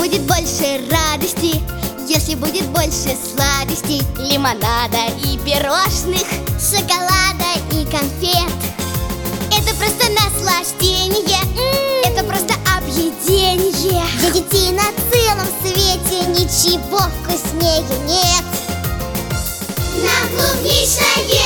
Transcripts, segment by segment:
будет больше радости Если будет больше сладостей Лимонада и пирожных Шоколада и конфет. Это просто наслаждение Это просто объедение. Для детей на целом свете ничего вкуснее нет. Нам клубничное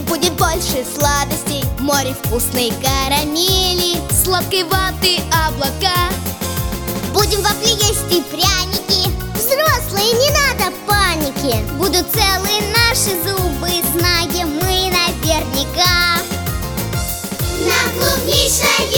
Если будет больше сладостей. Море вкусной карамели Сладкой ваты облака. Будем вафли есть и пряники. Взрослые, не надо паники. Будут целые наши зубы Знаем мы наверняка. Нам клубничное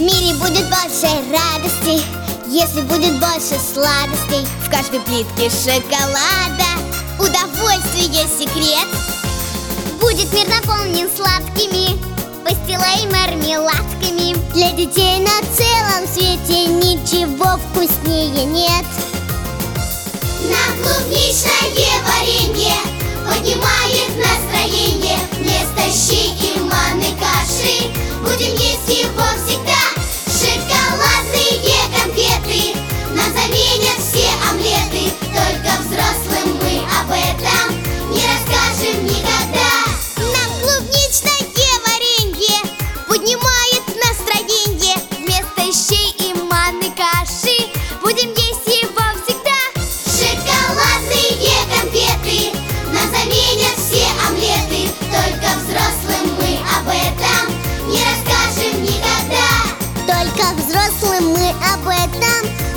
В мире будет больше радости Если будет больше сладостей. В каждой плитке шоколада. Удовольствие секрет. Будет мир наполнен сладкими Пастилой мармеладками. Для детей на целом свете Ничего вкуснее нет. Нам клубничное варенье поднимает with them.